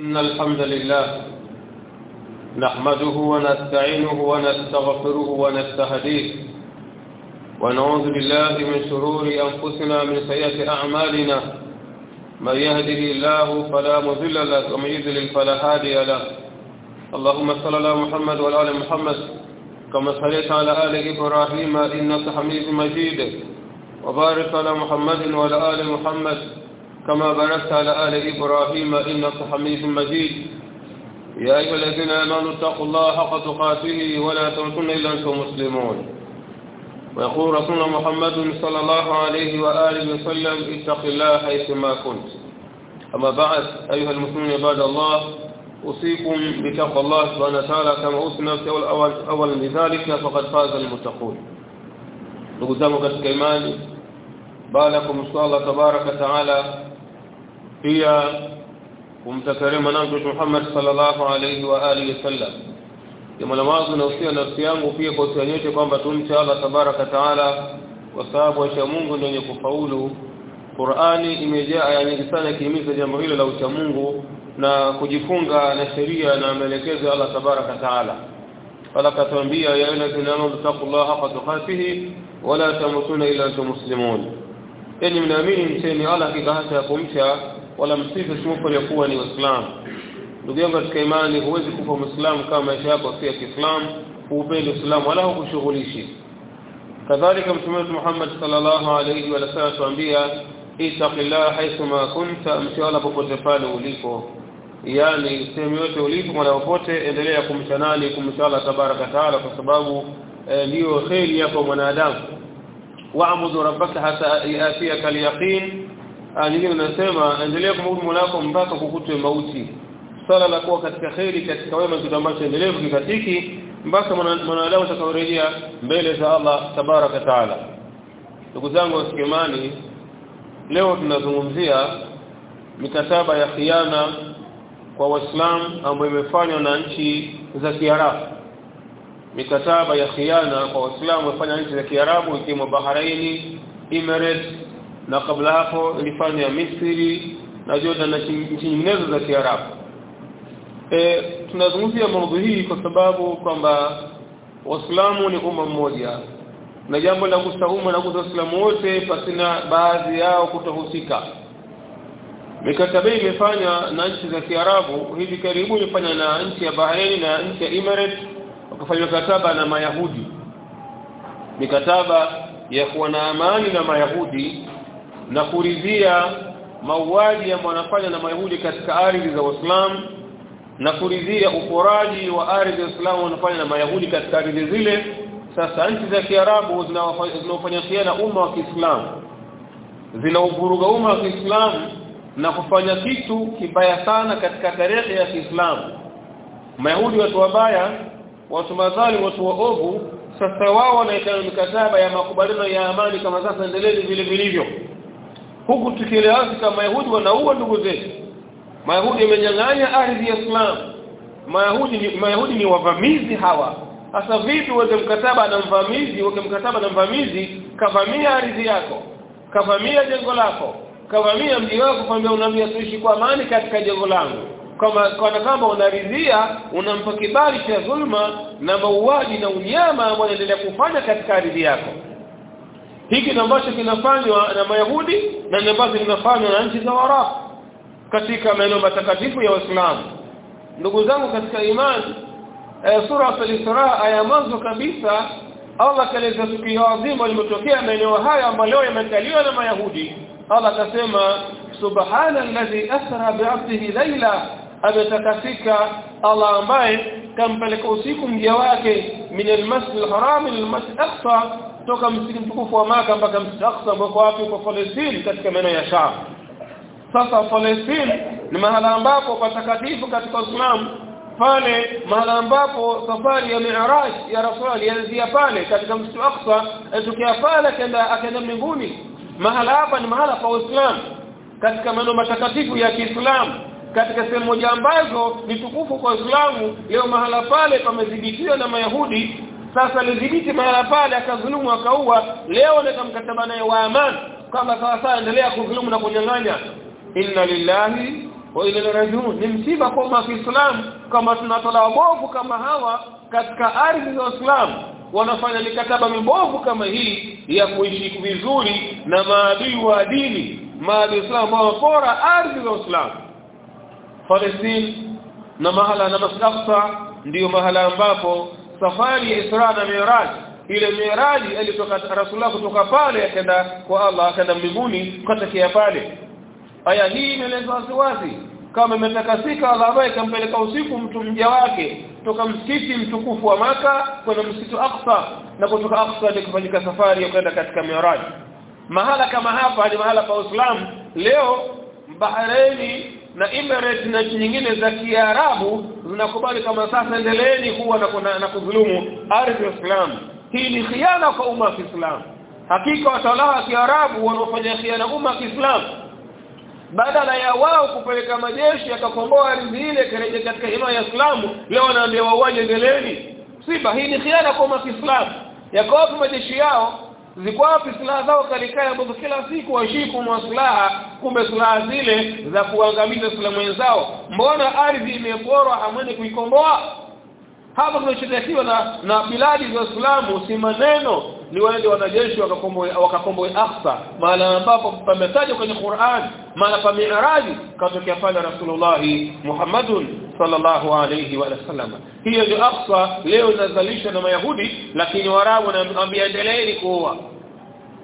إن الحمد لله نحمده ونستعينه ونستغفره ونستهديه ونعوذ بالله من شرور أنفسنا من سيئة أعمالنا من يهده الله فلا مضل له ومن يضلل فلا هادي له اللهم صل على محمد وعلى آل محمد كما صليت على آل إبراهيم إنك حميد مجيد وبارك على محمد وعلى آل محمد كما باركت على آل إبراهيم إنك حميد مجيد. يا أيها الذين آمنوا اتقوا الله حق تقاته ولا تموتن إلا أنتم مسلمون. ويقول رسولنا محمد صلى الله عليه وآله وسلم اتق الله حيثما كنت. أما بعد أيها المسلمون عباد الله أوصيكم بتقوى الله سبحانه وتعالى كما أوصي نفسي أول, أول بذلك فقد فاز المتقون. نقدمك katika imani baada kumshukuru Allah tabaraka taala pia kumtakaria mwanangu Muhammad sallallahu alaihi wa alihi wasallam. Jambo la mwanzo nausia nafsi yangu pia kwa usianyote kwamba tumche Allah tabaraka taala kwa sababu acha Mungu ndio kufaulu. Qur'ani imejaa aya nyingi sana kihimiza jambo hilo la ucha Mungu na kujifunga na sheria na maelekezo ya Allah tabaraka taala. Fala katuambia ya ayyuhallazina amanu taqullaha haqqa tuqatih wala tamutuna illa antum muslimun. Yani mnaamini mcheni Allah kikahasa ya kumcha wala msifu simupo ya kuwa ni Uislamu ndugu yangu katika imani huwezi kufa muislamu kama maisha yako si ya Kiislamu huupende Uislamu wala hukushughulishi. Kadhalika mtume Muhammad sallallahu alayhi wa sallam tuambia ittaqillaha haythuma kunta mshala popote pale ulipo. Yani sehemu yote ulipo mwana popote endelea kumcha nani kumcha tabaraka taala kwa sababu ndio eh, kheri yako mwanadamu. Wa'budu rabbaka hata yatiyaka al-yaqin nyingine nasema endelea kumwabudu Mola wako mpaka kukutwe mauti. Sala la kuwa katika kheri katika wema kitu ambacho endelevu kikatiki mpaka mwanadamu atakaorejea mbele za Allah tabaraka taala. Ndugu zangu wasikimani leo tunazungumzia mikataba ya khiana kwa waislamu ambayo imefanywa na nchi za Kiarabu. Mikataba ya khiana kwa waislamu wafanya nchi za Kiarabu ikiwemo Bahrain, Emirates na kabla hapo ilifanywa Misri na Jordan na nchi nyinginezo za Kiarabu. E, tunazungumzia mambo hii kwa sababu kwamba waislamu ni umma mmoja na jambo la umma na kuza waislamu wote pasina baadhi yao kutohusika mikataba imefanywa na nchi za Kiarabu hivi karibuni imefanywa na nchi ya Bahrain na nchi ya Emirates wakafanya kataba na Mayahudi mikataba ya kuwa na amani na Mayahudi na kuridhia mauaji ya wanafanya na Mayahudi katika ardhi za Waislamu na kuridhia uporaji wa ardhi ya Waislamu wanafanya na Mayahudi katika ardhi zile. Sasa nchi za Kiarabu zinaofanya khiana umma wa Kiislamu zinauvuruga umma wa Kiislamu na kufanya kitu kibaya sana katika tarehe ya Kiislamu. Mayahudi watu wabaya watu madhalimu watu waovu sasa wao wanaita mikataba ya makubaliano ya amani kama sasa endelezi vile vilivyo huku tukielewa kama Mayahudi wanaua ndugu zetu. Mayahudi wamenyang'anya ardhi ya Islam. Mayahudi ni Mayahudi ni wavamizi hawa. Sasa vipi uweze mkataba na mvamizi uweke mkataba na mvamizi kavamia ardhi yako kavamia jengo lako kavamia mji wako kwambia unaambia tuishi kwa amani katika jengo langu. Kama kana kama unaridhia unampa kibali cha dhulma na mauaji na unyama ambao unaendelea kufanya katika ardhi yako hiki ambacho kinafanywa na Mayahudi na ni ambacho kinafanywa na nchi za Waarabu katika maeneo matakatifu ya Waislamu ndugu zangu katika imani e, sura al-Isra aya mwanzo kabisa Allah kaeleza tukio adhimu limetokea maeneo haya ambayo leo yamekaliwa na Mayahudi Allah akasema subhana alladhi asra bi'abdihi layla ametakasika Allah ambaye kampeleka usiku mja wake min al-masjid al-haram ila al-masjid aqsa toka msikiti mtukufu wa Maka mpaka msikiti aqsa ambao wapi kwa Palestina katika maeneo ya Sham. Sasa Palestina ni mahala ambapo patakatifu katika Uislamu pale mahala ambapo safari ya Mi'raj ya Rasul ilianzia pale katika msikiti aqsa atokea pale akaenda akaenda mbinguni. Mahala hapa ni mahala pa Uislamu katika maeneo matakatifu ya Kiislamu katika sehemu moja ambazo ni tukufu kwa Uislamu leo mahala pale pamedhibitiwa na Mayahudi sasa alidhibiti mahala pale akadhulumu akaua. Leo ndio mkataba naye wa amani kama sawa sawa endelea kudhulumu na kunyang'anya. Inna lillahi wa ila rajiun. Ni msiba kwa umma kama tunatola wabovu kama hawa katika ardhi za Uislamu. Wanafanya mikataba mibovu kama hii ya kuishi vizuri na maadui wa dini maadui Islam ambao wanapora ardhi za Uislamu. Palestina na mahala na Masaqsa ndiyo mahala ambapo safari ya Isra na Mi'raj. Ile Mi'raj alitoka Rasulullah kutoka pale akaenda kwa Allah akaenda mbinguni kutokea pale. Aya hii inaeleza wazi kama imetakasika Allah ambaye kampeleka usiku mtu mja wake kutoka msikiti mtukufu wa maka kwenda msikiti Aqsa na kutoka Aqsa ni kufanyika safari ya kwenda katika Mi'raj. Mahala kama hapa ni mahala pa Uislamu. Leo Bahraini na Emirates na nchi nyingine za Kiarabu zinakubali kama sasa endeleeni kuwa na, na, na kudhulumu ardhi ya Islam. Hii ni khiana kwa umma wa Kiislamu hakika watawala wa Kiarabu wanaofanya khiana umma wa Kiislamu badala ya wao kupeleka majeshi yakakomboa ardhi ile kireje katika himaya ya Islamu leo wanaambia wauaje endeleeni. Siba hii ni khiana kwa umma wa Kiislamu yakopo majeshi yao ziko wapi silaha zao kalikaya ambazo kila siku washiku silaha kumbe silaha zile za kuangamiza Islamu wenzao mbona ardhi imeporwa amwene kuikomboa? Hapa tunachotakiwa na na biladi za Uislamu si maneno. Ni waende wanajeshi wakakomboe wakakomboe Aqsa mahala ambapo pametajwa kwenye Qur'an mahala pa miaraji katokea pale Rasulullah Muhammadun sallallahu alayhi wa sallam. Hiyo ndio Aqsa leo inazalishwa na Mayahudi lakini Waarabu wanaambia endeleeni kuoa.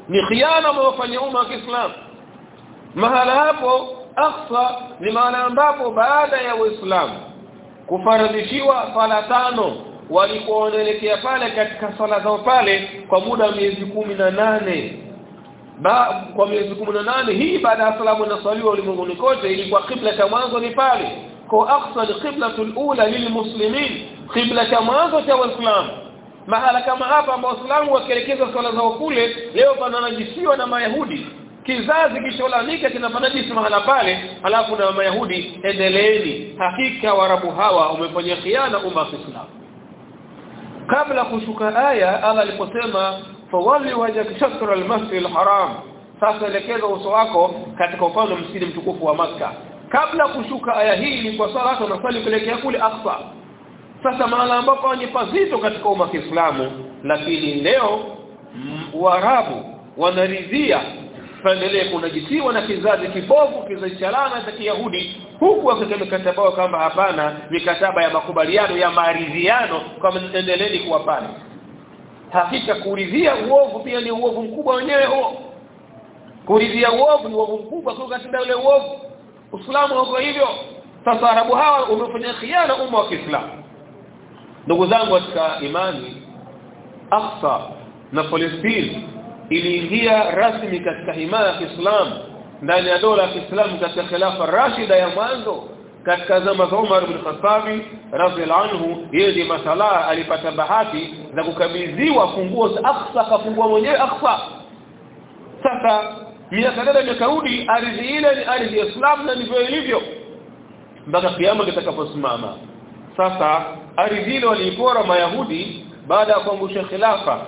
Ni khiana wamefanya umma wa Kiislamu mahala hapo Aqsa ni mahala ambapo baada ya Uislamu kufaradishiwa sala tano walikuwa pale katika sala zao pale kwa muda wa miezi nane ba kwa miezi nane hii baada ya salamu na swaliwa ulimwenguni kote ilikuwa kibla cha mwanzo ni pale. Kwa aqsa qiblatul ula lilmuslimin kibla cha mwanzo cha waislamu. Mahala kama hapa ambao waislamu wakielekeza swala zao kule leo pananajisiwa na mayahudi. Kizazi kisholanika kinafanajisi mahala pale alafu na mayahudi endeleeni. Hakika warabu hawa wamefanya khiana umma wa Islam kabla kushuka aya ala aliposema fawali wajhaka shatra al-masjid al-haram. Sasa elekeza uso wako katika upande msikiti mtukufu wa maka kabla kushuka aya hii ilikuwa sala na wanasali kuelekea kule Aqsa. Sasa mahala ambapo ni pazito katika umma wa Kiislamu lakini leo Waarabu wanaridhia. Tuendelee kunajisiwa na kizazi kibovu kizazi cha laana cha Kiyahudi. Huku wakati mikataba kama hapana mikataba ya makubaliano ya maridhiano kama endeleeni kuwapana hakika kuridhia uovu pia ni uovu mkubwa wenyewe. Huo kuridhia uovu ni uovu mkubwa kwa katika ule uovu. Uislamu uko hivyo. Sasa Arabu hawa umefanya khiana umma wa Kiislamu. Ndugu zangu katika imani Aqsa na Palestina iliingia rasmi katika himaya ya Kiislamu ndani ya dola ya Kiislamu katika khilafa Rashida ya mwanzo katika zama za Umar bin Khattab radhiallahu anhu yeye ndiye masala alipata bahati za kukabidhiwa funguo za Aqsa kafungua mwenyewe Aqsa. Sasa miaka nane imekarudi ardhi ile ni ardhi ya Islam na ndivyo ilivyo. Mpaka kiama kitakaposimama. Sasa ardhi ile waliipora mayahudi baada ya kuangusha khilafa.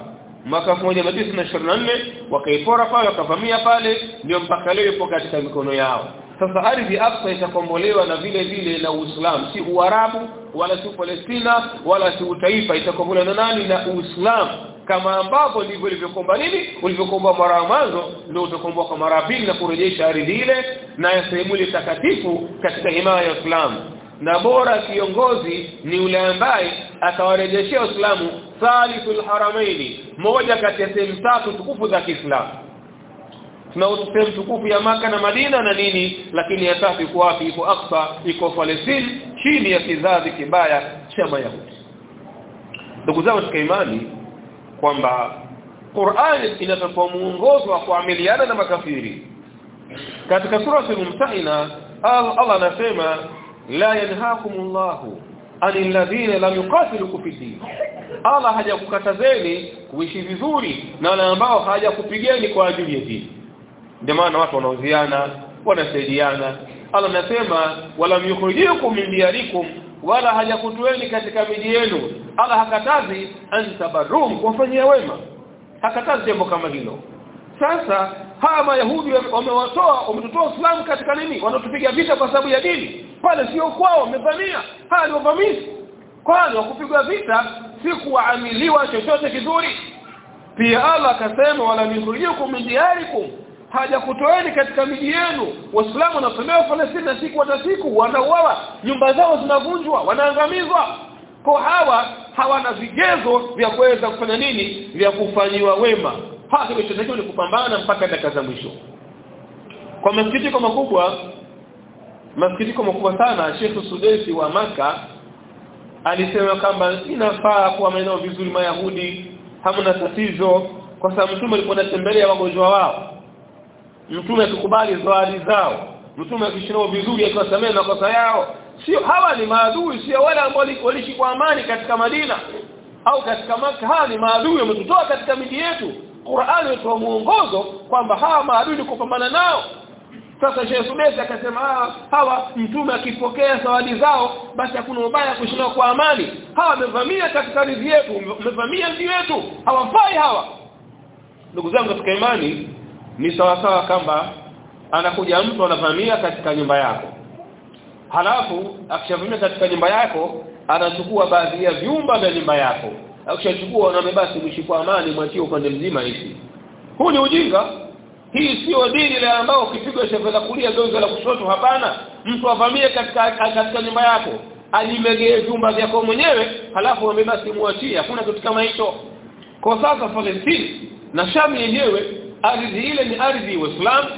Mwaka 1924 wakaipora pale wakavamia pale ndio mpaka leo ipo katika mikono yao sasa ardhi Aqsa itakombolewa na vile vile na Uislamu. Si Uarabu wala si Palestina wala si utaifa. Itakombolewa na nani? Na Uislamu. Kama ambavyo ndivyo ilivyokomba nini? Ulivyokomba mara ya mwanzo ndio utakomboa kwa mara pili na kurejesha ardhi ile na sehemu ile takatifu katika himaya ya Uislamu. Na bora kiongozi ni yule ambaye atawarejeshea Uislamu salifu haramaini moja kati ya sehemu tatu tukufu za Kiislamu tuna sehemu tukufu ya maka na Madina na nini lakini ya tatu iko wapi? Iko Aqsa iko Palestina chini ya kizazi kibaya cha Mayahudi. Ndugu zangu katika imani kwamba Qur'an inatoa muongozo wa kuamiliana na makafiri. Katika sura al-Mumtahina Allah anasema la yanhaakumullahu anil ladhina lam yuqatilukum fi din. Allah hajakukatazeni kuishi vizuri na wale ambao hajakupigeni kwa ajili ya dini ndio maana watu wanaoziana wanasaidiana. Allah anasema wala yukhrijukum min diyarikum wala hajakutueni katika miji yenu. Allah hakatazi antabarum kuwafanyia wema. Hakatazi jambo kama hilo. Sasa hawa mayahudi wamewatoa wametotoa Uislamu katika nini? Wanatupiga vita kwa sababu ya dini. Pale sio kwao wamevamia. Hawa ni wavamizi. Kwani wakupigwa vita si kuamiliwa chochote kizuri? Pia Allah akasema wala yukhrijukum min diyarikum haja kutoeni katika miji yenu. Waislamu wanatolewa Palestina siku hata siku wanauawa nyumba zao zinavunjwa wanaangamizwa. Kwa hawa hawana vigezo vya kuweza kufanya nini? Vya kufanyiwa wema. Hasa kilichotakiwa ni kupambana mpaka dakika za mwisho. Kwa masikitiko makubwa masikitiko makubwa sana Sheikh Sudesi wa maka alisema kwamba inafaa kuwa maeneo vizuri mayahudi hamna tatizo kwa sababu mtume alikuwa anatembelea wagonjwa wao mtume akikubali zawadi zao. Mtume akishinao vizuri akiwasamea makosa yao. Sio hawa ni maadui sio wale ambao waliishi kwa amani katika Madina. Au katika Makkah ni maadui wametutoa katika miji yetu. Qur'ani inatoa muongozo kwamba hawa maadui ni kupambana nao. Sasa Sheikh Subesi akasema hawa, hawa mtume akipokea zawadi zao basi hakuna ubaya kushinda kwa amani. Hawa wamevamia katika ardhi yetu wamevamia mji wetu. Hawafai hawa. Ndugu zangu katika imani ni sawa sawa kamba anakuja mtu anavamia katika nyumba yako. Halafu akishavamia katika nyumba yako anachukua baadhi ya vyumba vya nyumba yako. Akishachukua na basi mshikwa amani mwachie upande mzima hivi. Huu ni ujinga. Hii sio dini ile ambayo ukipigwa shefe la kulia gongo la kushoto hapana. Mtu avamie katika katika nyumba yako. Alimegee vyumba vyako mwenyewe halafu ambe basi muachie hakuna kitu kama hicho. Kwa sasa Palestina na Sham yenyewe ardhi ile ni ardhi ya Uislamu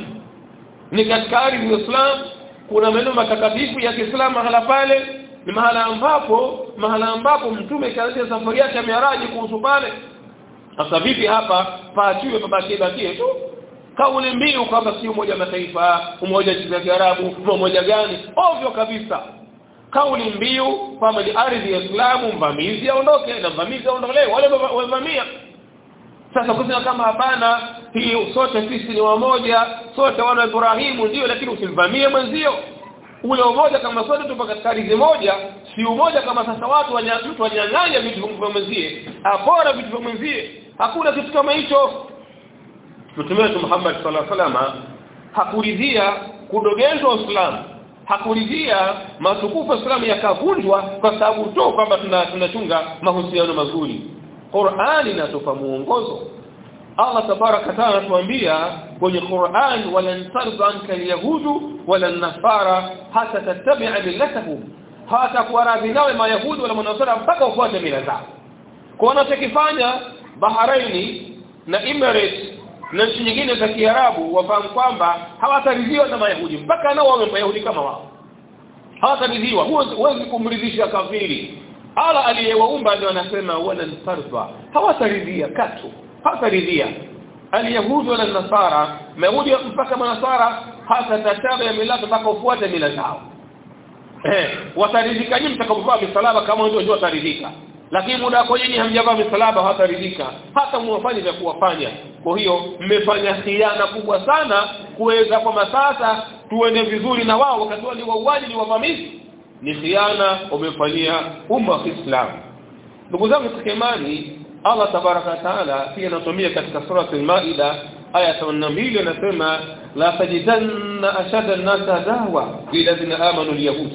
ni katika ardhi ya Uislamu. Kuna maeneo matakatifu ya Kiislamu mahala pale ni mahala ambapo mahala ambapo mtume kaanza safari yake ya miaraji kuhusu pale. Sasa vipi hapa paachiwe pabakie bakie tu. Kauli mbiu kwamba si umoja mataifa umoja wa Kiarabu umoja gani? Ovyo kabisa. Kauli mbiu kwamba ni ardhi ya Uislamu mvamizi aondoke na mvamizi aondolewe. Wale wamevamia sasa kusema kama hapana hii sote sisi ni wamoja sote wana Ibrahimu ndio lakini usimvamie mwenzio. Ule umoja kama sote tupo katika ardhi moja si umoja kama sasa watu wanya, wanyang'anya vitu vya mwenzie. Apora vitu vya mwenzie. Hakuna kitu kama hicho. Mtume wetu Muhammad sallallahu alaihi wasallam hakuridhia kudogezwa Uislamu. Hakuridhia matukufu ya Uislamu yakavunjwa kwa sababu tu kwamba tunachunga mahusiano mazuri Qur'ani inatupa muongozo. Allah tabaraka taala anatuambia kwenye Qur'an walan tarda anka alyahudu wala nasara hata tattabi'a millatahum. Hata kuwaradhi nawe mayahudi wala manasara mpaka ufuate mila zao. Kwa wanachokifanya Bahraini na Emirates na nchi nyingine za Kiarabu wafahamu kwamba hawataridhiwa na mayahudi mpaka nao wawe mayahudi kama wao. Hawataridhiwa. Huwezi kumridhisha kafiri ala aliyewaumba ndio anasema wala farfa hawataridhia katu hawataridhia. Aliyahudi wala nasara mayahudi mpaka manasara hata tataba ya milatu mpaka ufuate mila zao. Eh wataridhika nyinyi mtakapovaa misalaba kama ndio ndio wataridhika. Lakini muda wako nyinyi hamjavaa misalaba hawataridhika. Hata muwafanye vya kuwafanya. Kwa hiyo mmefanya khiana kubwa sana kuweza kwa masasa tuende vizuri na wao wakati wao ni wauaji ni wavamizi ni khiana umefanyia umma wa Islam ndugu zangu katika imani Allah tabaraka taala pia anatumia katika sura al-Maida aya 22 anasema la tajidanna ashada an-nasa fi lilladhina amanu al-yahud.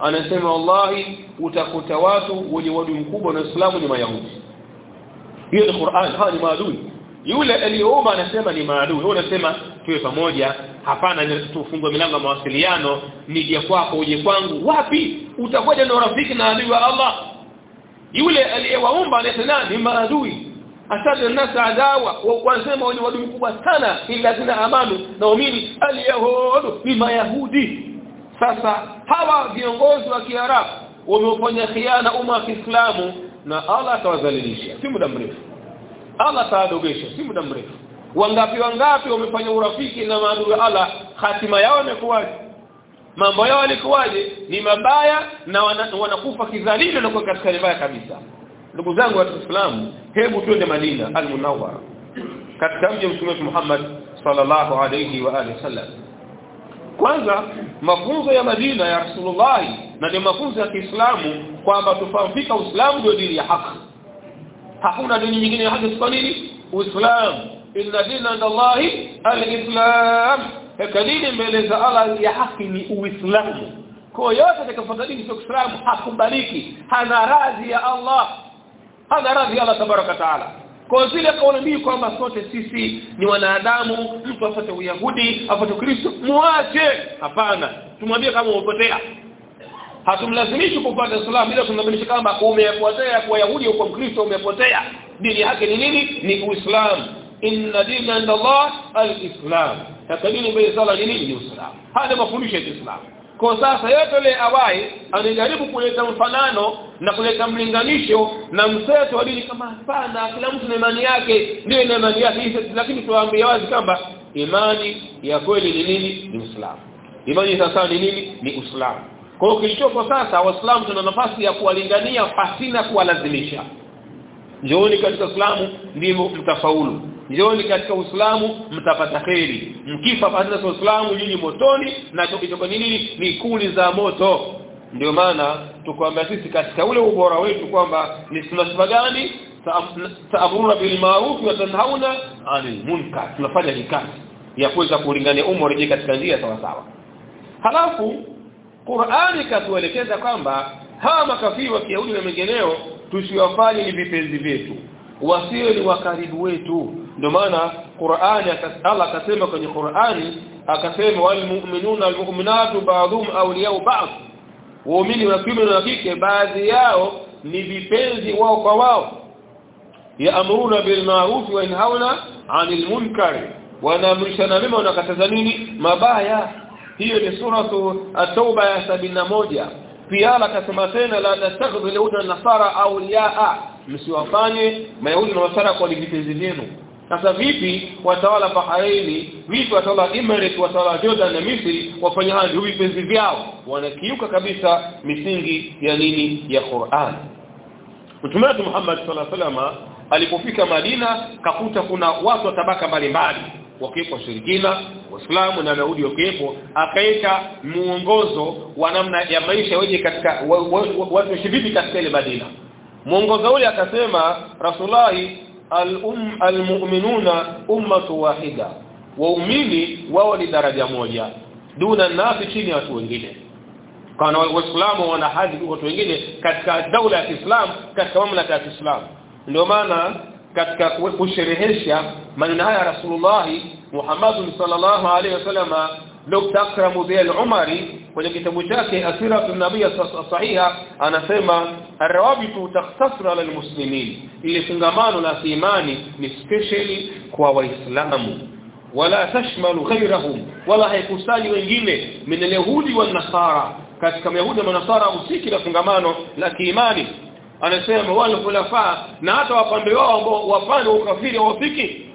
Anasema wallahi utakuta watu wenye wadu mkubwa na Uislamu ni mayahudi. Hiyo ni Qur'an hawa ni maadui yule aliyeomba anasema ni maadui. Wewe unasema tuwe pamoja. Hapana tufungwe milango ya mawasiliano. Nije kwako uje kwangu. Wapi? Utakuja na rafiki na adui wa Allah. Yule aliyewaumba anasema ni maadui. Asada nas adawa wanasema wale wadui kubwa sana. Ila zina amanu na waamini aliyahudu ni mayahudi. Sasa hawa viongozi wa Kiarabu wamefanya khiana umma wa Kiislamu na Allah atawadhalilisha si muda mrefu Allah taadogesha si muda mrefu. Wangapi wangapi wamefanya urafiki na maadui Allah hatima yao imekuwaje? Mambo yao yalikuwaje? Ni mabaya na wana, wanakufa kidhalili na kwa katika mbaya kabisa. Ndugu zangu wa Uislamu hebu twende Madina al-Munawwara. Katika mji mtume Muhammad sallallahu alayhi wa alihi wasallam kwanza mafunzo ya Madina ya Rasulullah na ndio mafunzo ya Kiislamu kwamba tufahamika Uislamu ndio dini ya haki hakuna dini nyingine ya haki. Kwa nini? Uislamu. Inna dina indallahi alislam. Kadini mbele za Allah ya haki ni uislamu. Kwa yote atakayefuata dini sio Uislamu hakubaliki. Hana radhi ya Allah. Hana radhi ya Allah tabaraka taala. Kwa zile kauli mbili kwamba sote sisi ni wanadamu mtu afuate uyahudi afuate kristo muache. Hapana. Tumwambie kama umepotea hatumlazimishi kupata Islam bila kumlazimisha kama umepotea kwa Yahudi au kwa Mkristo umepotea. Dini yake ni nini? Ni Uislamu. Inna dina inda Allah al-Islam. Takadini mbele sala ni nini? Ni Uislamu. Haya mafundisho ya Uislamu kwa sasa yote ile awai anajaribu kuleta mfanano na kuleta mlinganisho na mseto wa dini kama hapana kila mtu na imani yake ndio na imani yake. Lakini tuwaambie wazi kwamba imani ya kweli ni nini? Ni Uislamu. Imani sasa ni nini? Ni Uislamu kwa hiyo kilichopo sasa waislamu tuna nafasi ya kuwalingania pasina kuwalazimisha. Njooni katika Uislamu ndivyo mtafaulu. Njooni katika Uislamu mtapata kheri. Mkifa pasina Uislamu nyinyi motoni na tukitoka nini? Ni kuli za moto. Ndio maana tukwambia sisi katika ule ubora wetu kwamba ni sunna gani? Taamruna bil ma'ruf wa tanhauna 'anil munkar. Tunafanya hikati ya kuweza kulingania umma rejea katika njia sawa sawa. Halafu Qur'ani katuelekeza kwamba hawa makafiri wa Kiyahudi na mengineo tusiwafanye ni vipenzi vyetu wasiwe ni wakaribu wetu. Ndio maana Qur'ani Allah akasema kwenye Qur'ani akasema wal mu'minuna wal mu'minatu ba'dhum awliya'u ba'd. Waumini wa kiume na kike baadhi yao ni vipenzi wao kwa wao. Yaamruna bil ma'ruf wa yanhauna 'anil munkar. Wanaamrishana mema na nini? Mabaya hiyo ni suratu at-tauba ya 71 pia akasema tena la tastaghfiru liuda nasara au yaa msiwafanye mayahudi na nasara kwa vipenzi vyenu. Sasa vipi watawala Bahraini vipi watawala Emirates watawala Jordan na Misri wafanya hivi vipenzi vyao? Wanakiuka kabisa misingi ya nini? Ya Qur'an. Mtume Muhammad sallallahu alaihi wasallam alipofika Madina kakuta kuna watu wa tabaka mbalimbali wakiwepo washirikina waislamu na Wayahudi wakiwepo akaeka muongozo wa namna ya maisha wenye katika watu shibibi katika ile Madina. Muongozo ule akasema rasulahi al-um al-mu'minuna ummatu wahida. Waumini wao ni daraja moja duna nasi chini ya watu wengine. Kana waislamu wana hadhi watu wengine katika daula ya Kiislamu katika mamlaka ya Kiislamu. Ndio maana katika kusherehesha maneno haya Rasulullah Muhammad sallallahu alaihi wasallam Dr. Akram Dhial Umari kwenye kitabu chake Asiratu Nabii Sahiha anasema arawabitu takhtasir ala almuslimin ile fungamano la imani ni specially kwa waislamu. Wala tashmalu ghayrahum wala haikusanyi wengine min alyahudi wan nasara katika mayahudi na nasara usiki la fungamano la kiimani anasema wale khulafa na hata wapambe wao ambao wafanye ukafiri wafiki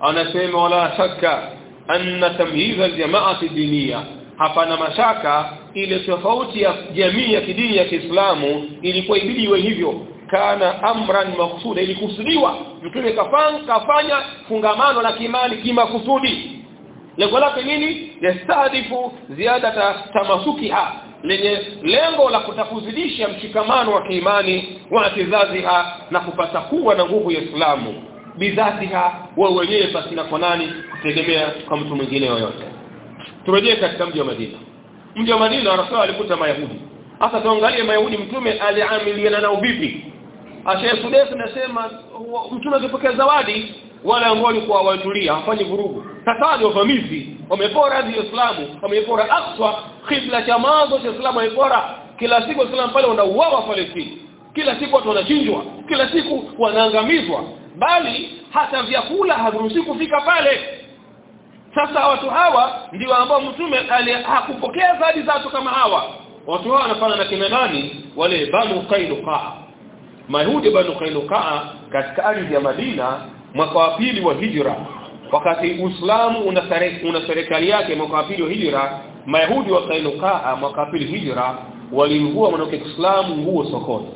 anasema wala shakka anna tamyiz aljamaa diniya. Hapana mashaka ile tofauti ya jamii ya kidini ya Kiislamu ilikuwa ibidi iwe hivyo. Kana amran maqsuda ilikusudiwa. Mtume kafanya kafanya fungamano la kimani kimakusudi. Lengo lake nini? Yastadifu ziada tamasukiha lenye lengo la kutakuzidisha mshikamano wa kiimani wa kizaziha na kupata kuwa na nguvu ya Uislamu bidhatiha wa wenyewe pasina kwa nani kutegemea kwa mtu mwingine yoyote. Turejee katika mji wa Madina. Mji wa Madina Rasul alikuta mayahudi. Hasa tuangalie mayahudi mtume aliamiliana nao vipi? Ashe Sudes anasema mtume akipokea zawadi wale ambao walikuwa watulia hafanyi vurugu. Sasa ni wavamizi wamepora hadi Uislamu wamepora Aqsa kibla cha mwanzo cha Uislamu wamepora. Kila siku Uislamu pale wanauawa Palestina kila siku watu wanachinjwa. Kila siku wanaangamizwa. Bali hata vyakula haviruhusi kufika pale. Sasa watu hawa ndio ambao mtume hakupokea zaidi za watu kama hawa. Watu hawa wanafanana na kina nani? Wale banu qainuqa mayahudi banu qainuqa katika ardhi ya Madina mwaka wa pili wa hijra. Wakati Uislamu una serikali yake mwaka wa pili wa hijra mayahudi wa Kainukaa mwaka wa pili hijra walimvua mwanamke islamu nguo sokoni.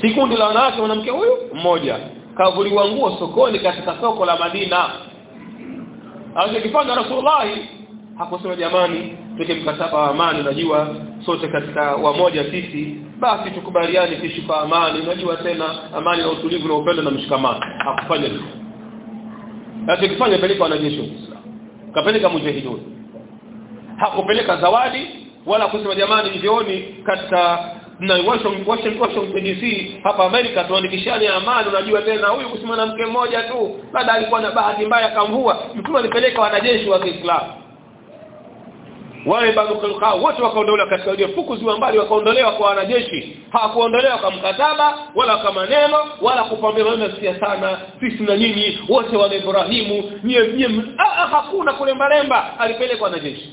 Sikundi la wanawake mwanamke huyu mmoja kavuliwa nguo sokoni katika soko la Madina. Alichokifanya Rasulullah hakusema jamani tuke mkataba wa amani unajua sote katika wamoja sisi basi tukubaliane kishi kwa amani. Unajua tena amani na utulivu na upendo na mshikamano. Hakufanya hivyo. Atakifanya peleka wanajeshi wa kapeleka mujahidun hakupeleka zawadi wala kusema jamani njioni katika na Washington Washington DC hapa Amerika tuandikishane amani. Unajua tena huyu kusimama mke mmoja tu. Baada alikuwa na bahati mbaya kamvua mtume alipeleka wanajeshi wa Kiislamu wale bado kalqa wote wakaondolewa katika ile fukuziwa mbali wakaondolewa kwa wanajeshi. Hawakuondolewa kwa mkataba wala kwa maneno wala kupambana na sana. Sisi na nyinyi wote wa Ibrahimu nyie nyie ah, hakuna kulemba lemba alipelekwa na jeshi.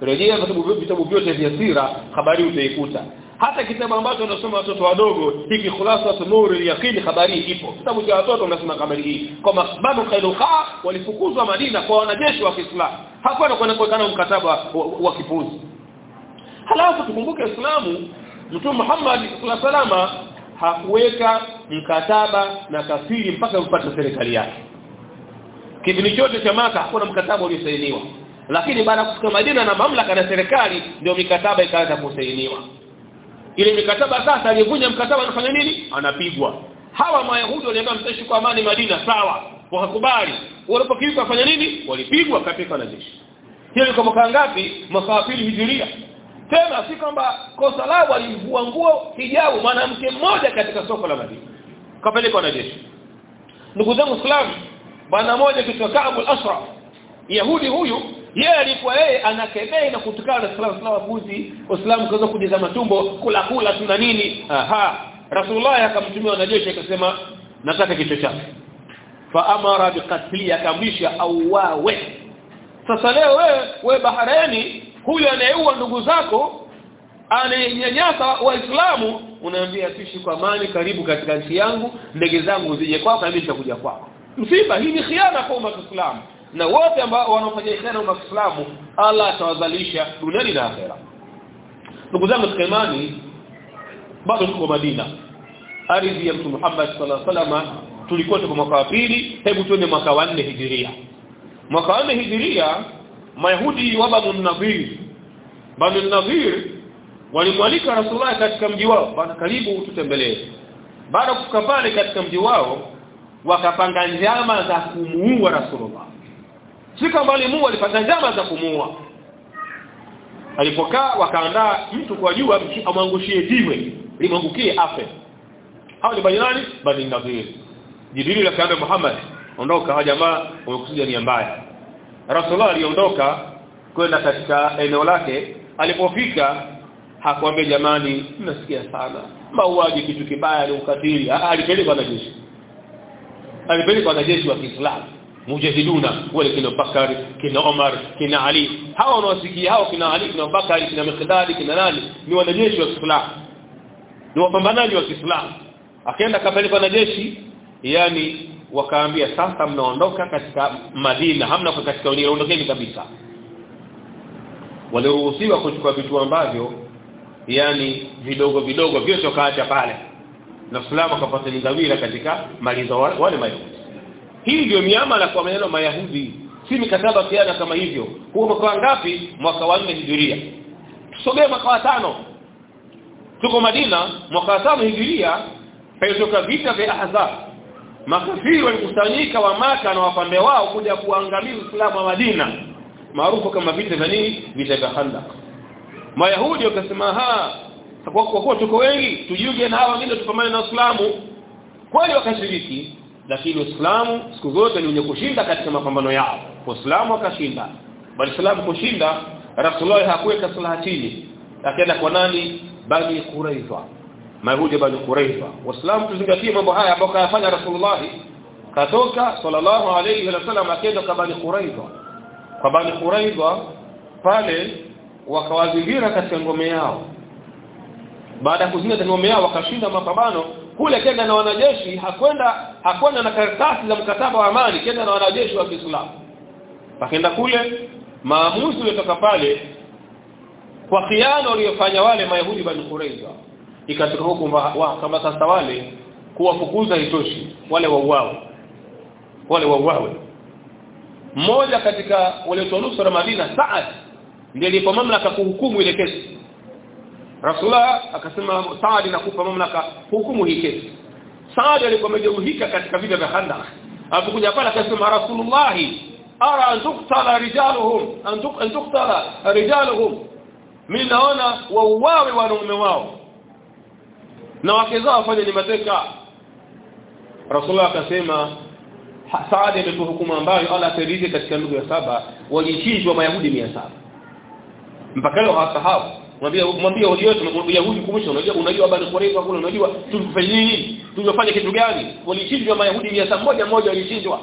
Rejea vitabu vyote vya sira habari utaikuta hata kitabu ambacho wanasoma watoto wadogo hiki khulasa nurul yaqini habari ipo. Kitabu cha watoto unasoma habari hii. Kwamba banu khairuqa walifukuzwa Madina kwa wanajeshi wa Kiislamu. Hakuwa na mkataba wa, wa kipuzi. Halafu tukumbuke Uislamu Mtume Muhammad sallallahu hakuweka mkataba na kafiri mpaka upate serikali yake. Kipindi chote cha maka hakuna mkataba uliosainiwa. Lakini baada ya kufika Madina na mamlaka na serikali ndio mikataba ikaanza kusainiwa ile mikataba sasa aliyevunja mkataba anafanya nini? Anapigwa. Hawa mayahudi waliambia mtaishi kwa amani Madina sawa. Wakakubali. Walipokiuka wafanya nini? Walipigwa katika na jeshi. Hiyo ilikuwa mwaka ngapi? Mwaka wa pili hijiria. Tena si kwamba kosa lao walimvua nguo hijabu mwanamke mmoja katika soko la Madina. Kapelekwa na jeshi. Ndugu zangu Islam bwana mmoja kitu Ka'b al-Ashraf Yahudi huyu yeye alikuwa yeye anakebei na kutukana na salamu salamu buzi Uislamu kaanza kujaza matumbo kula kula tuna nini. Aha. Rasulullah akamtumia wanajeshi akasema nataka kichwa chake fa amara biqatli akamrisha au wawe sasa leo wewe we bahareni huyu anayeua ndugu zako anayenyanyasa waislamu unaambia tishi kwa amani karibu katika nchi yangu ndege zangu zije kwako na mimi nitakuja kwako. Msiba hii ni khiana kwa umma Islam na wote ambao wanaofanya khiana na Islamu Allah atawazalisha duniani na akhera. Ndugu zangu katika imani bado tuko Madina. Ardhi ya Mtume Muhammad sallallahu alaihi wasallam tulikuwa tuko mwaka wa pili hebu tuende mwaka wa 4 hijiria. Mwaka wa nne hijiria mayahudi wa Banu Nadhir Banu Nadhir walimwalika Rasulullah katika mji wao bana karibu tutembelee. Baada kufika pale katika mji wao wakapanga njama za kumuua Rasulullah si mbali Mungu alipata njama za kumuua. Alipokaa wakaandaa mtu kwa jua amwangushie jiwe limwangukie afe. Hao ni bani nani? Bani Nadhir Jibril akaambia Muhammad ondoka hawa jamaa wamekusudia nia mbaya. Rasulullah aliondoka kwenda katika eneo lake. Alipofika hakuambia jamani mnasikia sana. Mauaji kitu kibaya ni ukatili. Alipelekwa na jeshi. Alipelekwa na jeshi wa Kiislamu mujahiduna wale kina Bakari kina Omar kina Ali. Hawa wanawasikia hao kina Ali kina Bakari kina Mikdadi kina nani? Ni wanajeshi wa Kiislamu. Ni wapambanaji wa Kiislamu. Akaenda kapeleka na jeshi yani wakaambia sasa mnaondoka katika Madina hamna kwa katika eneo ondokeni kabisa. Waliruhusiwa kuchukua vitu ambavyo yani vidogo vidogo vyote wakaacha pale. Na Uislamu akapata ngawira katika malizo wale mayahudi hii ndio miamala kwa maneno mayahudi. Si mikataba kiana kama hivyo. Huo mwaka ngapi? Mwaka wa 4 hijiria. Tusogee mwaka wa tano. Tuko Madina mwaka wa tano hijiria paitoka vita vya Ahzab. Makafiri walikusanyika wa maka na wapande wao kuja kuangamiza islamu wa Madina maarufu kama vita vya nini? Vita vya Khandaq. Mayahudi wakasema ha kwa kuwa tuko wengi tujiunge na hawa wengine tupambane na Uislamu. Kweli wakashiriki lakini Uislamu siku zote ni wenye kushinda katika mapambano yao. Uislamu akashinda. Bali Uislamu kushinda Rasulullah hakuweka silaha chini. Akaenda kwa nani? Bani Quraiza Mayahudi bani Quraiza Waislamu tuzingatie mambo haya ambayo kayafanya Rasulullah. Katoka sallallahu alayhi wa sallam akaenda kwa bani Quraiza kwa bani Quraiza pale wakawazingira katika ngome yao. Baada ya kuzingira ngome yao wakashinda mapambano kule kenda na wanajeshi hakwenda hakwenda na karatasi za mkataba wa amani kenda na wanajeshi wa Kiislamu. Akaenda kule maamuzi uliotoka pale kwa kiano waliofanya wale mayahudi bani Quraiza ikatoka huko wa kama sasa wale kuwafukuza itoshi wale wauawe wale wauawe. Mmoja katika wale nusra Madina Saad ndiye alipo mamlaka kuhukumu ile kesi Rasulullah akasema Saad nakupa mamlaka hukumu hii kesi. Saad alikuwa amejeruhika katika vita vya Khandaq. Alipokuja pale akasema rasulullah ara an tuqtala rijaluhum an tuqtala rijaluhum. Mimi naona wauawe wanaume wao na wake zao wafanye ni mateka. Rasulullah akasema Saadi ametoa hukumu ambayo Allah atarizi katika ndugu ya saba walichinjwa mayahudi 700 mpaka leo hawasahau mwambie mwambie wali wetu Yahudi kumbusha unajua unajua bado Qurayza kule unajua tulifanya nini? Tulifanya kitu gani? Walishindwa mayahudi 100 moja moja walishindwa.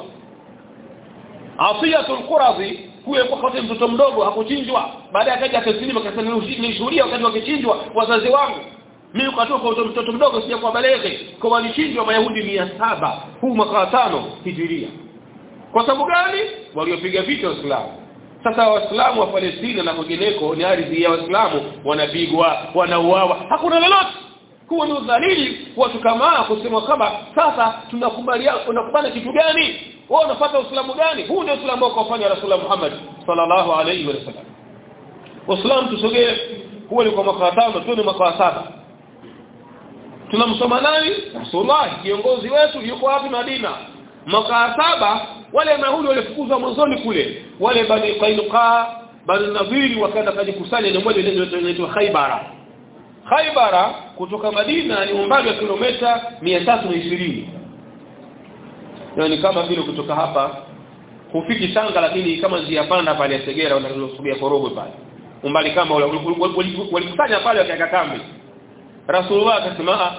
Asiyatul Qurazi huyo kwa kote mtoto mdogo hakuchinjwa. Baadaye akaja akasilima akasema nilishuhudia wakati wakichinjwa wazazi wangu. Mimi ukatoka kwa mtoto mdogo sija kwa balege kwa walichinjwa mayahudi saba huu mwaka wa 5 hijiria. Kwa sababu gani? Waliopiga vita waislamu sasa waislamu wa Palestina na kwingineko ni ardhi ya waislamu wanapigwa wanauawa. Hakuna lolote. Huo ni udhalili watu kama kusema kama sasa tunakubaliana unakubana kitu gani? Wewe unafuata uislamu gani? Huu ndio uislamu ambao kafanya rasulullah Muhammad sallallahu alaihi wasallam uislamu tusogee. Huo ni kwa makatano tu ni makatano tunamsoma nani? Rasulullah kiongozi wetu yuko wapi Madina mwaka saba wale mahudi walifukuzwa mwanzoni kule. Wale bani Qainuqa bani Nadhiri wakaenda kujikusanya moja inaitwa Khaybara. Khaybara kutoka Madina ni umbali wa kilomita 320 yani kama vile kutoka hapa hufiki Tanga lakini kama njia panda pale ya Segera unalosubia Korogwe pale. Umbali kama walikusanya pale wakaeka kambi. Rasulullah akasema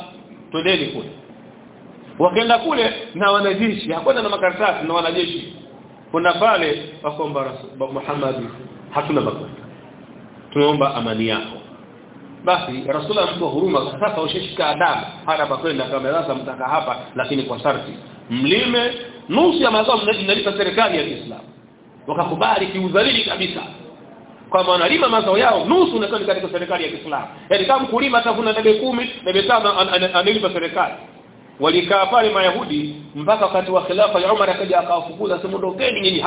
twendeni kule wakaenda kule na wanajeshi. Hakwenda na makaratasi na wanajeshi. Kuna pale wakomba Muhammad hatuna makwenda tunaomba amani yako. Basi rasulullah mtu huruma. Sasa ushishika adabu. Hata pakwenda kama sasa mtaka hapa lakini kwa sharti. Mlime nusu ya mazao mnalipa serikali ya Kiislamu. Wakakubali kiudhalili kabisa. Kwamba wanalima mazao yao nusu na katika serikali ya Kiislamu. Yani kama mkulima atavuna debe kumi debe tano analipa serikali walikaa pale mayahudi mpaka wakati wa khilafa ya Umar akaja akawafukuza sema ondokeni nyinyi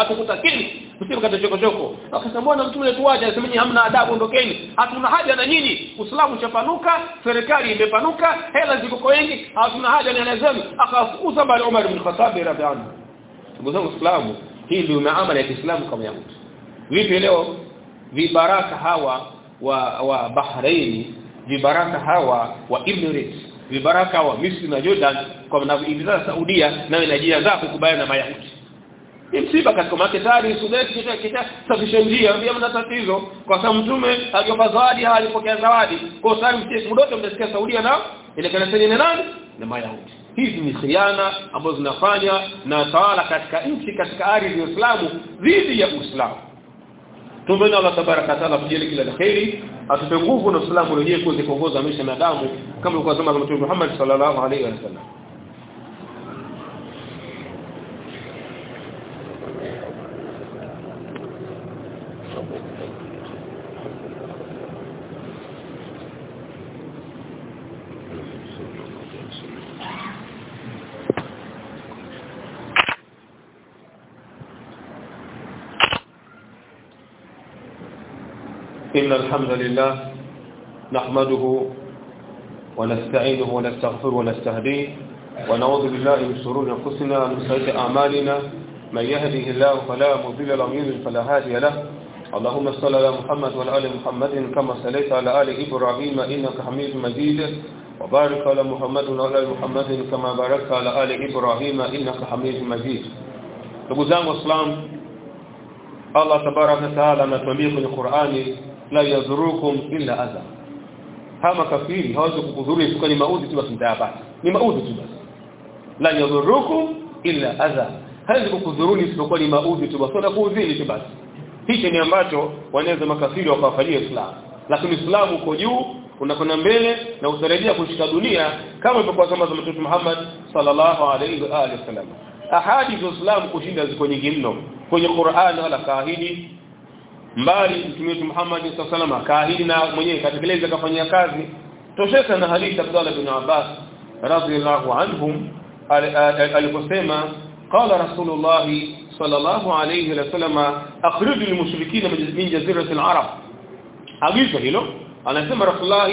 kata choko choko akasema bwana mtume tuache asema nyinyi hamna adabu ondokeni. Hatuna haja na nyinyi. Uislamu chapanuka serikali imepanuka hela ziko kwa wengi hatuna haja na nazami akawafukuza bali Umar ibn Khattab radhiallahu anhu. Ndugu zangu hii ndio maamala ya Kiislamu kama Yahudi vipi leo vibaraka hawa wa wa Bahrain vibaraka hawa wa Emirates vibaraka wa Misri na Jordan kwa na Saudia na inajiandaa kukubaliana na Mayahudi. Ni msiba katika maketari Sudan kisha kisha safisha njia. Ndio mna tatizo. Kwa sababu mtume aliyopa zawadi alipokea zawadi. Kwa sababu mdoto mtasikia Saudia na ile kanisa ni nani? Na Mayahudi hizi ni khiana ambazo zinafanya na tawala katika nchi katika ardhi ya Uislamu dhidi ya Uislamu Tumbeni Allah tabaraka taala tujele kila la heri atupe nguvu na Uislamu urejee kuweza kuongoza maisha ya damu kama kwa zama za Mtume Muhammad sallallahu alaihi wasallam إن الحمد لله نحمده ونستعينه ونستغفره ونستهديه ونعوذ بالله من شرور أنفسنا ومن سيئات أعمالنا. من يهده الله فلا مضل له ومن فلا هادي له. اللهم صل على محمد وعلى آل محمد كما صليت على آل إبراهيم إنك حميد مجيد. وبارك على محمد وعلى آل محمد كما باركت على آل إبراهيم إنك حميد مجيد. Ndugu zangu waislamu Allah tabaraka taala anatuambia kwenye Qur'ani la yadhurukum illa adha. Kama kafiri hawezi kukudhuru isipokuwa ni maudhi tu basi mtayapata ni maudhi tu basi. La yadhurukum illa adha. Hawezi kukudhuruni isipokuwa ni maudhi tu basi wanakuudhini tu basi. Hicho ni ambacho wanaweza makafiri wakawafanyia Islam. Lakini Uislamu uko juu unakwenda mbele na utarejea kushika dunia kama ilivyokuwa zama za Mtume Muhammad sallallahu alaihi wa alihi wasallam. Ahadi za Uislamu kushinda ziko nyingi mno kwenye Qur'an wala kaahidi mbali Mtume Muhammad sallallahu alaihi wasallam kaahidi na mwenyewe katekeleza kafanyia kazi. Tosheka na hadithi Abdullah bin Abbas radhiyallahu anhum aliposema qala rasulullah sallallahu alayhi wa sallam akhrijul mushrikina min jazirati al-arab. Agizo hilo anasema rasulullah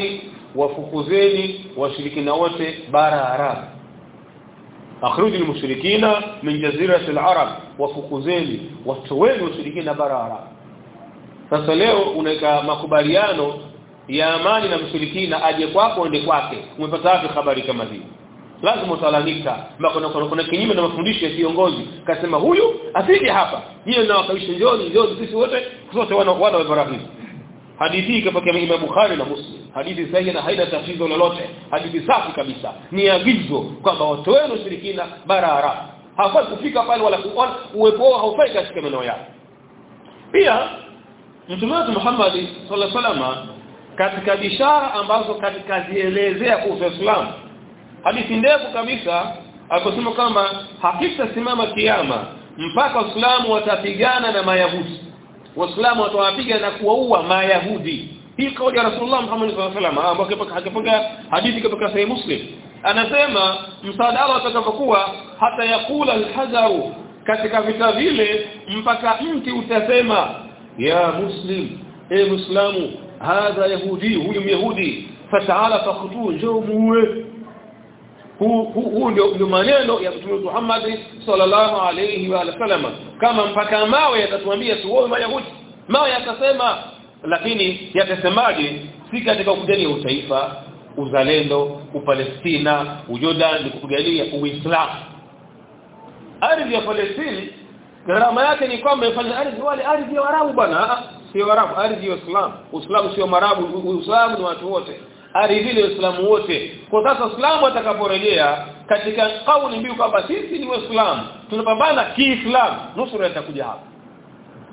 wafukuzeni washirikina wote bara arab. Akhrijul almushrikina min jazirati alarab wafukuzeni watoweni washirikina bara arab sasa leo unaweka makubaliano ya amani na mshirikina aje kwako ende kwake. Umepata wapi habari kama hii? Lazima utalalamika. Kuna kuna, kuna kinyume na mafundisho ya kiongozi kasema huyu asije hapa. Hiyo na wakaisha njoni njoni sisi wote sote wana wana wa Ibrahim. Hadithi ikapokea kapokea Imam Bukhari na Muslim. Hadithi sahihi na haina tatizo lolote. Hadithi safi kabisa. Ni agizo kwamba watu wenu shirikina bara Arab. Hafai kufika pale wala kuona uwepo wao haufai katika maeneo yao. Pia Mtume wetu Muhammad sallallahu alaihi wasallam katika bishara ambazo katika zielezea kuhusu Uislamu hadithi ndefu kabisa akosema kwamba hakika simama kiyama mpaka waislamu watapigana na mayahudi. Waislamu watawapiga na kuwaua mayahudi. Hii kauli ya Rasulullah Muhammad sallallahu alaihi wasallam ambapo hakipaka hadithi kutoka Sahih Muslim anasema msaada atakapokuwa hata yakula alhazaru katika vita vile mpaka mti utasema ya muslim e muislamu hadha yahudi huyu myahudi fataala fakutu njoo huu ndio maneno ya Mtume Muhammad sallallahu alayhi wa sallam. Kama mpaka mawe yatatuambia tuoe mayahudi mawe yatasema lakini yatasemaje? Si katika kupigania utaifa uzalendo upalestina ujodan ni kupigania uislamu. Ardhi ya Palestina gharama yake ni kwamba ifanye ardhi wale ardhi ya Warabu bwana sio Waarabu ardhi ya Uislamu. Uislamu sio Marabu Uislamu ni watu wote. Ardhi ile Uislamu wote. Kwa sasa Uislamu atakaporejea katika kauli mbiu kwamba sisi ni Waislamu tunapambana kiislamu. Nusura itakuja hapa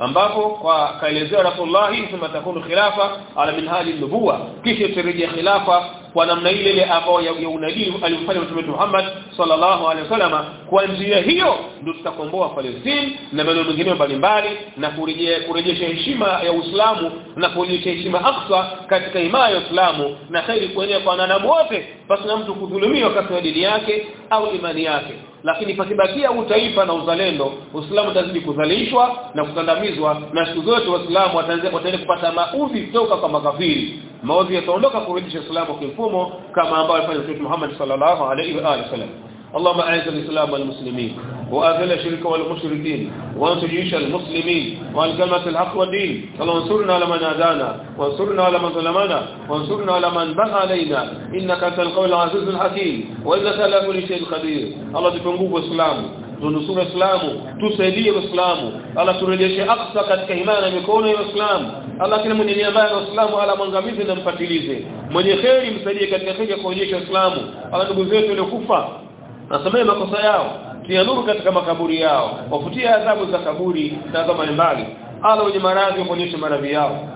ambapo kwa kaelezea Rasulullah sema takunu khilafa ala minhaji nubuwa kisha turejea khilafa kwa namna ile ile ambayo ya unabii alifanya Mtume Muhammad sallallahu alaihi wasallam. Kwa njia hiyo ndio tutakomboa Palestina na maeneo mengine mbalimbali na kurejea kurejesha heshima ya Uislamu na kurejesha heshima Aqsa katika himaya ya Uislamu. Na khairi kuenea kwa wanadamu wote basi na mtu kudhulumiwa katika dini yake au imani yake lakini pakibakia utaifa na uzalendo Uislamu utazidi kudhalilishwa na kukandamizwa na siku zote waislamu wataanza kupata maudhi kutoka kwa makafiri. Maudhi yataondoka kurudisha Uislamu kimfumo kama ambavyo alifanya Mtume Muhammad sallallahu alaihi wa alihi wasallam اللهم اعز الاسلام والمسلمين واذل الشرك والمشركين وانصر جيش المسلمين وعن كلمه الحق والدين اللهم انصرنا على من عادانا وانصرنا على من ظلمنا وانصرنا على من بغى علينا انك انت القوي العزيز الحكيم وانك على كل شيء قدير الله تفنغوا الاسلام tunusuru Uislamu tusaidie Uislamu Allah turejeshe aksa katika imani na mikono ya Uislamu Allah kila mwenye nia mbaya na Uislamu ala mwangamizi na mfatilize mwenye kheri msaidie katika kheri ya kuonyesha Uislamu Allah ndugu zetu waliokufa nasamehe makosa yao tia nuru katika makaburi yao wafutie adhabu za kaburi na adhabu mbalimbali. Ala wenye maradhi waonyeshe maradhi yao.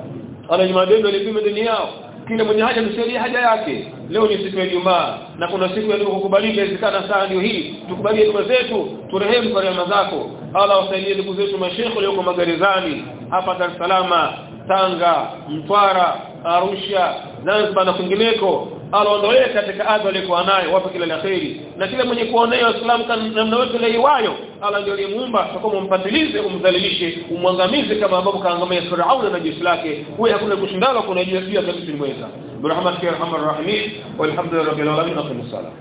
Ala wenye madeni walipime deni yao. Kila mwenye haja msaidie haja yake. Leo ni siku ya Ijumaa na kuna siku ya kukubalika isikana saa ndio hii. Tukubalie dua zetu turehemu kwa rehema zako. Ala wasaidie ndugu zetu mashekhe walioko magerezani hapa Dar es Salaam Tanga Mtwara Arusha Zanzibar na kwingineko aliondolee katika adha alikuwa nayo wape kila la kheri na kila mwenye kuonea Uislamu namna yote ile iwayo Allah ndio aliyemuumba kama umpatilize umdhalilishe umwangamize kama ambavyo kaangamia Firauni na jeshi lake wewe hakuna kushindana kuna juu ya kabisa mweza برحمتك يا ارحم الراحمين والحمد لله رب العالمين اقم الصلاه